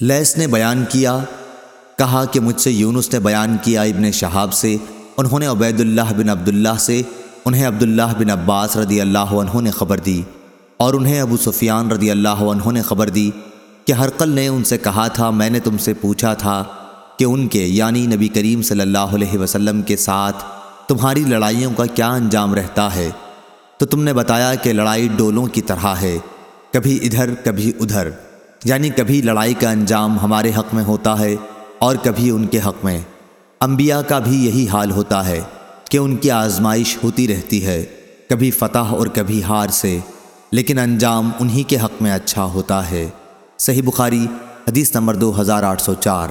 لیس نے بیان کیا، کہا کہ مجھ سے یونس نے بیان کیا ابن شہاب سے، انہوں نے عبید اللہ بن عبداللہ سے، انہیں عبداللہ بن عباس رضی اللہ عنہ نے خبر دی، اور انہیں ابو سفیان رضی اللہ عنہ نے خبر دی کہ ہرقل نے ان سے کہا تھا، میں نے تم سے پوچھا تھا کہ ان کے یعنی نبی کریم صلی اللہ علیہ وسلم کے ساتھ تمہاری لڑائیوں کا کیا انجام رہتا ہے؟ تو تم نے بتایا کہ لڑائی ڈولوں کی طرح ہے، کبھی ادھر کبھی ادھر۔ یعنی کبھی لڑائی کا انجام ہمارے حق میں ہوتا ہے اور کبھی ان کے حق میں۔ انبیاء کا بھی یہی حال ہوتا ہے کہ ان کی آزمائش ہوتی رہتی ہے، کبھی فتح اور کبھی ہار سے، لیکن انجام انہی کے حق میں اچھا ہوتا ہے۔ صحیح بخاری، حدیث نمبر دو ہزار آٹھ سو چار۔